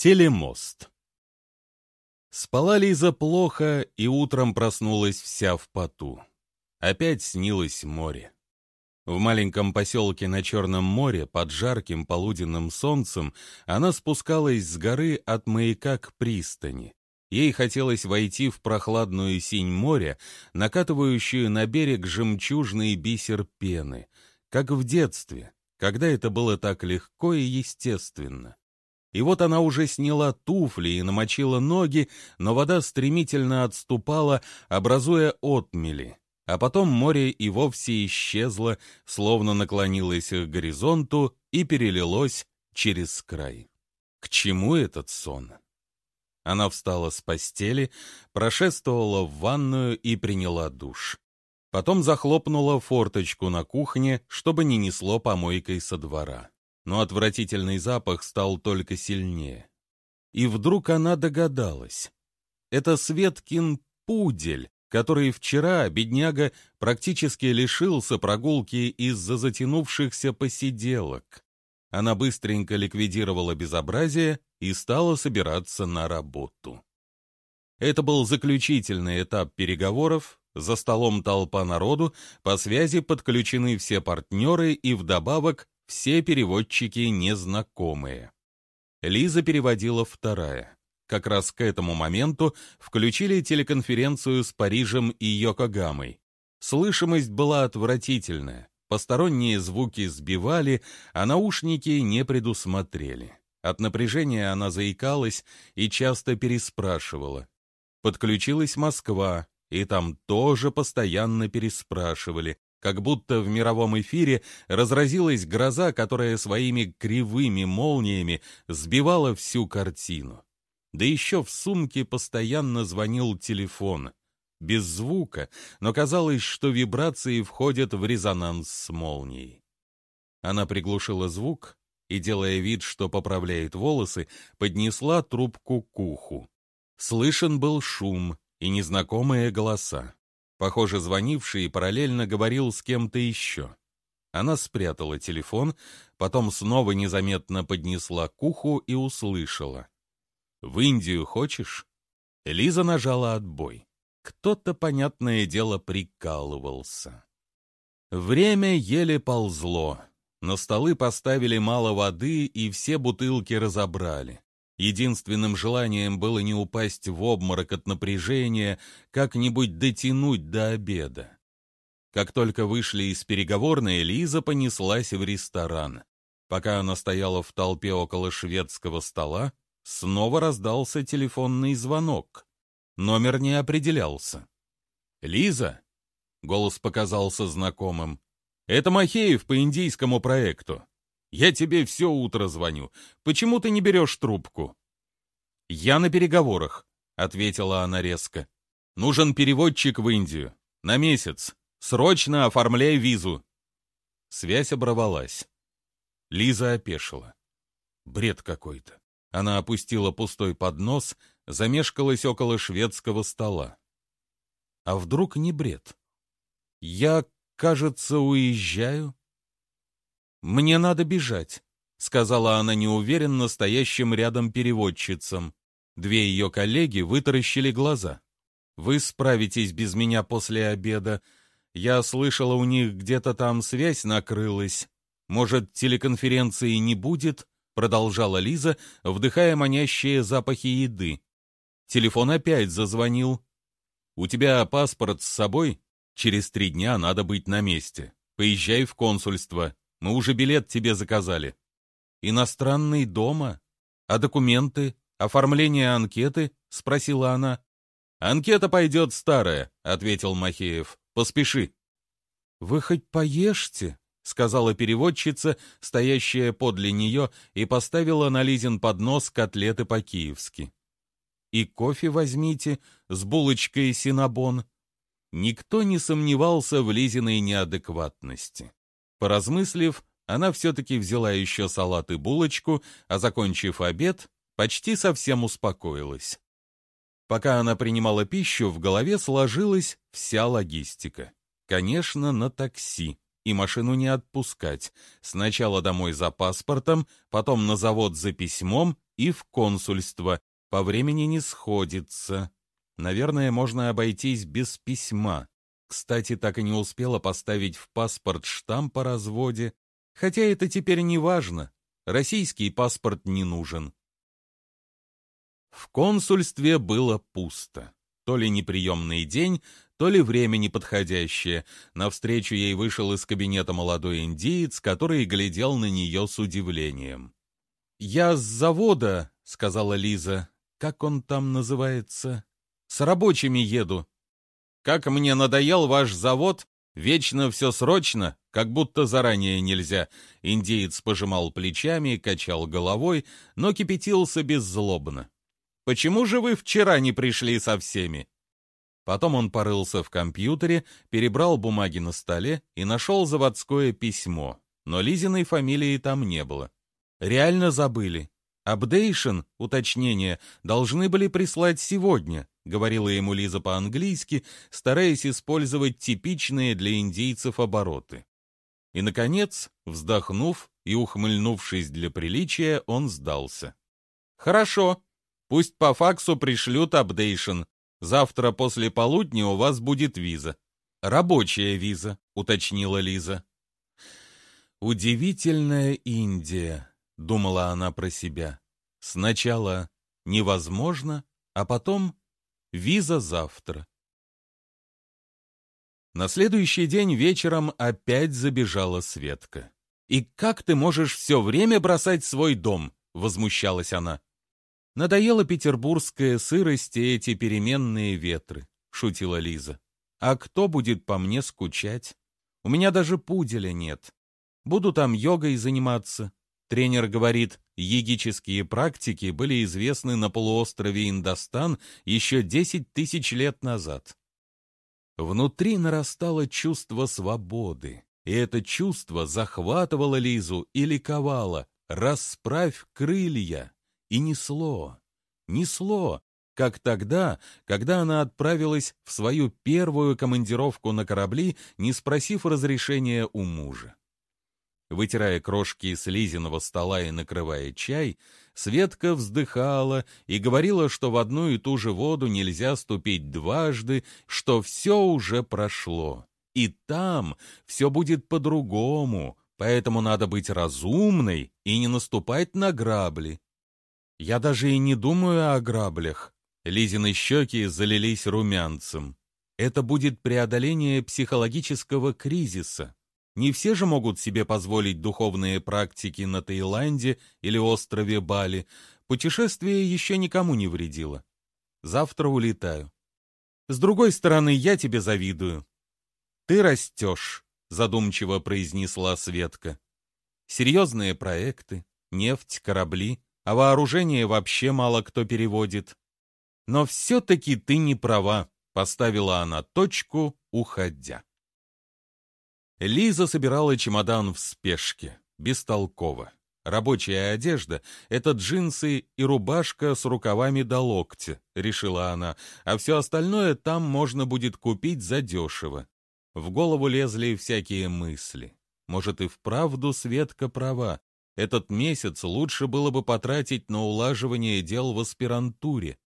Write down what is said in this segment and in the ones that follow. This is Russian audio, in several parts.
Телемост. Спала Лиза плохо и утром проснулась вся в поту. Опять снилось море. В маленьком поселке на Черном море под жарким полуденным солнцем она спускалась с горы от маяка к пристани. Ей хотелось войти в прохладную синь моря, накатывающую на берег жемчужный бисер пены, как в детстве, когда это было так легко и естественно. И вот она уже сняла туфли и намочила ноги, но вода стремительно отступала, образуя отмели. А потом море и вовсе исчезло, словно наклонилось к горизонту и перелилось через край. К чему этот сон? Она встала с постели, прошествовала в ванную и приняла душ. Потом захлопнула форточку на кухне, чтобы не несло помойкой со двора но отвратительный запах стал только сильнее. И вдруг она догадалась. Это Светкин пудель, который вчера, бедняга, практически лишился прогулки из-за затянувшихся посиделок. Она быстренько ликвидировала безобразие и стала собираться на работу. Это был заключительный этап переговоров, за столом толпа народу, по связи подключены все партнеры и вдобавок все переводчики незнакомые. Лиза переводила вторая. Как раз к этому моменту включили телеконференцию с Парижем и Йокогамой. Слышимость была отвратительная, посторонние звуки сбивали, а наушники не предусмотрели. От напряжения она заикалась и часто переспрашивала. Подключилась Москва, и там тоже постоянно переспрашивали, как будто в мировом эфире разразилась гроза, которая своими кривыми молниями сбивала всю картину. Да еще в сумке постоянно звонил телефон. Без звука, но казалось, что вибрации входят в резонанс с молнией. Она приглушила звук и, делая вид, что поправляет волосы, поднесла трубку к уху. Слышен был шум и незнакомые голоса. Похоже, звонивший параллельно говорил с кем-то еще. Она спрятала телефон, потом снова незаметно поднесла к уху и услышала. «В Индию хочешь?» Лиза нажала отбой. Кто-то, понятное дело, прикалывался. Время еле ползло. На столы поставили мало воды, и все бутылки разобрали. Единственным желанием было не упасть в обморок от напряжения, как-нибудь дотянуть до обеда. Как только вышли из переговорной, Лиза понеслась в ресторан. Пока она стояла в толпе около шведского стола, снова раздался телефонный звонок. Номер не определялся. «Лиза?» — голос показался знакомым. «Это Махеев по индийскому проекту. Я тебе все утро звоню. Почему ты не берешь трубку?» «Я на переговорах», — ответила она резко. «Нужен переводчик в Индию. На месяц. Срочно оформляй визу». Связь оборвалась. Лиза опешила. Бред какой-то. Она опустила пустой поднос, замешкалась около шведского стола. А вдруг не бред? Я, кажется, уезжаю. «Мне надо бежать», — сказала она неуверенно стоящим рядом переводчицам. Две ее коллеги вытаращили глаза. «Вы справитесь без меня после обеда. Я слышала, у них где-то там связь накрылась. Может, телеконференции не будет?» Продолжала Лиза, вдыхая манящие запахи еды. Телефон опять зазвонил. «У тебя паспорт с собой? Через три дня надо быть на месте. Поезжай в консульство. Мы уже билет тебе заказали. Иностранный дома? А документы? Оформление анкеты? Спросила она. Анкета пойдет старая, ответил Махеев. Поспеши. Вы хоть поешьте, сказала переводчица, стоящая подле нее, и поставила на Лизин поднос котлеты по-киевски. И кофе возьмите с булочкой синабон. Никто не сомневался в Лизиной неадекватности. Поразмыслив, она все-таки взяла еще салат и булочку, а, закончив обед, почти совсем успокоилась. Пока она принимала пищу, в голове сложилась вся логистика. Конечно, на такси. и машину не отпускать. Сначала домой за паспортом, потом на завод за письмом и в консульство. По времени не сходится. Наверное, можно обойтись без письма. Кстати, так и не успела поставить в паспорт штамп о разводе. Хотя это теперь не важно. Российский паспорт не нужен. В консульстве было пусто. То ли неприемный день, то ли время неподходящее. Навстречу ей вышел из кабинета молодой индиец, который глядел на нее с удивлением. «Я с завода», — сказала Лиза. «Как он там называется?» «С рабочими еду». «Как мне надоел ваш завод, Вечно все срочно, как будто заранее нельзя. Индеец пожимал плечами, качал головой, но кипятился беззлобно. «Почему же вы вчера не пришли со всеми?» Потом он порылся в компьютере, перебрал бумаги на столе и нашел заводское письмо, но Лизиной фамилии там не было. Реально забыли. Updation, уточнение, должны были прислать сегодня, говорила ему Лиза по-английски, стараясь использовать типичные для индейцев обороты. И, наконец, вздохнув и ухмыльнувшись для приличия, он сдался. «Хорошо, пусть по факсу пришлют updation. Завтра после полудня у вас будет виза». «Рабочая виза», — уточнила Лиза. «Удивительная Индия», — думала она про себя. «Сначала невозможно, а потом виза завтра». На следующий день вечером опять забежала Светка. «И как ты можешь все время бросать свой дом?» — возмущалась она. «Надоела петербургская сырость и эти переменные ветры», — шутила Лиза. «А кто будет по мне скучать? У меня даже пуделя нет. Буду там йогой заниматься, Тренер говорит, йогические практики были известны на полуострове Индостан еще 10 тысяч лет назад. Внутри нарастало чувство свободы, и это чувство захватывало Лизу и ликовало «расправь крылья» и несло, несло, как тогда, когда она отправилась в свою первую командировку на корабли, не спросив разрешения у мужа. Вытирая крошки с Лизиного стола и накрывая чай, Светка вздыхала и говорила, что в одну и ту же воду нельзя ступить дважды, что все уже прошло. И там все будет по-другому, поэтому надо быть разумной и не наступать на грабли. Я даже и не думаю о граблях. Лизины щеки залились румянцем. Это будет преодоление психологического кризиса. Не все же могут себе позволить духовные практики на Таиланде или острове Бали. Путешествие еще никому не вредило. Завтра улетаю. С другой стороны, я тебе завидую. Ты растешь, задумчиво произнесла Светка. Серьезные проекты, нефть, корабли, а вооружение вообще мало кто переводит. Но все-таки ты не права, поставила она точку, уходя. Лиза собирала чемодан в спешке, бестолково. Рабочая одежда — это джинсы и рубашка с рукавами до локтя, решила она, а все остальное там можно будет купить задешево. В голову лезли всякие мысли. Может, и вправду Светка права. Этот месяц лучше было бы потратить на улаживание дел в аспирантуре.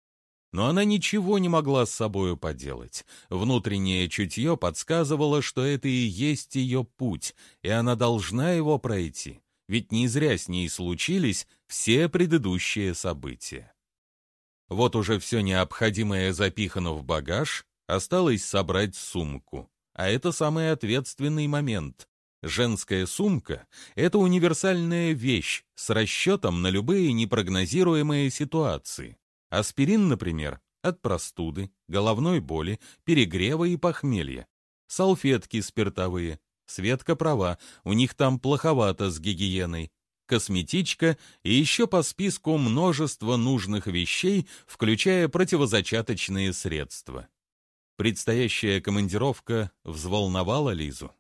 Но она ничего не могла с собою поделать. Внутреннее чутье подсказывало, что это и есть ее путь, и она должна его пройти, ведь не зря с ней случились все предыдущие события. Вот уже все необходимое запихано в багаж, осталось собрать сумку. А это самый ответственный момент. Женская сумка — это универсальная вещь с расчетом на любые непрогнозируемые ситуации. Аспирин, например, от простуды, головной боли, перегрева и похмелья. Салфетки спиртовые. Светка права, у них там плоховато с гигиеной. Косметичка и еще по списку множество нужных вещей, включая противозачаточные средства. Предстоящая командировка взволновала Лизу.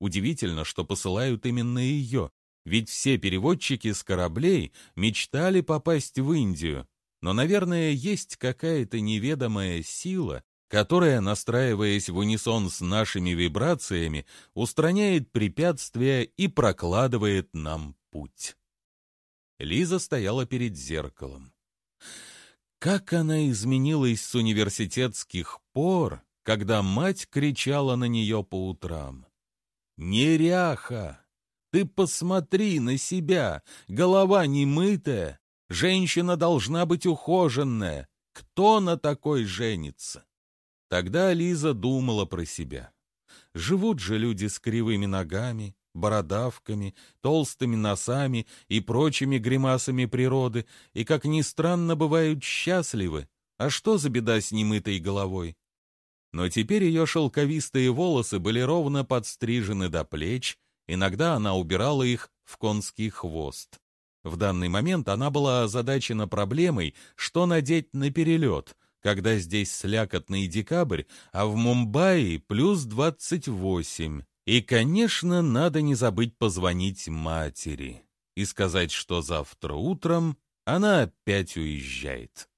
Удивительно, что посылают именно ее, ведь все переводчики с кораблей мечтали попасть в Индию, но, наверное, есть какая-то неведомая сила, которая, настраиваясь в унисон с нашими вибрациями, устраняет препятствия и прокладывает нам путь. Лиза стояла перед зеркалом. Как она изменилась с университетских пор, когда мать кричала на нее по утрам. «Неряха! Ты посмотри на себя! Голова немытая! Женщина должна быть ухоженная! Кто на такой женится?» Тогда Лиза думала про себя. Живут же люди с кривыми ногами, бородавками, толстыми носами и прочими гримасами природы, и, как ни странно, бывают счастливы. А что за беда с немытой головой? Но теперь ее шелковистые волосы были ровно подстрижены до плеч, иногда она убирала их в конский хвост. В данный момент она была озадачена проблемой, что надеть на перелет, когда здесь слякотный декабрь, а в Мумбаи плюс двадцать восемь. И, конечно, надо не забыть позвонить матери и сказать, что завтра утром она опять уезжает.